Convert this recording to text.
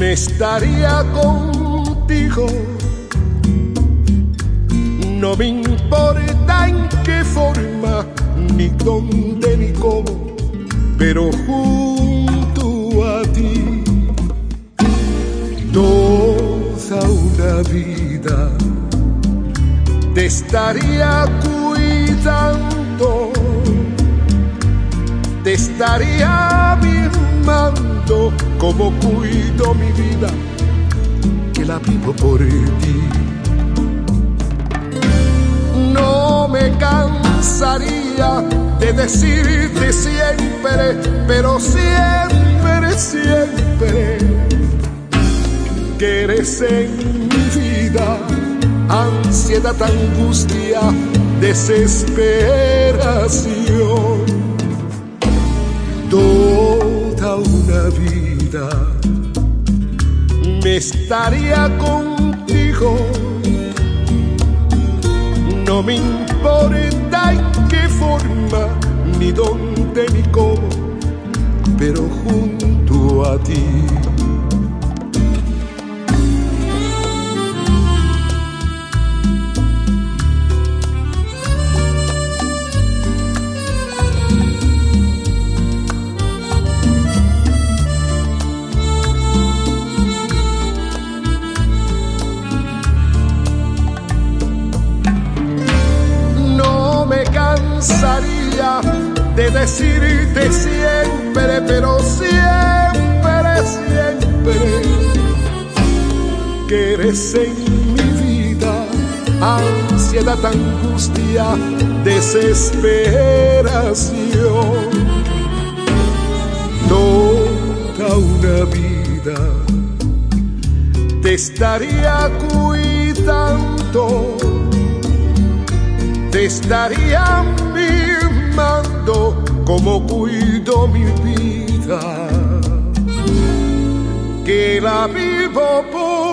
me estaría contigo. No me importa en qué forma, ni dónde, ni cómo, pero junto a ti toda una vida te estaría cuidando, te estaría mimando como cuido mi vida, que la vivo por ti. No me cansaría de decirte siempre, pero siempre, siempre, que eres en mi vida ansiedad, angustia, desesperación. Toda una vida me estaría contigo. No me importa en qué forma, ni dónde, ni cómo, pero junto a ti. Cansaría de decirte siempre, pero siempre, siempre, que eres en mi vida ansiedad, angustia, desesperación. Toda una vida te estaría cuidando te estaría cuido mi vida, que la vivo por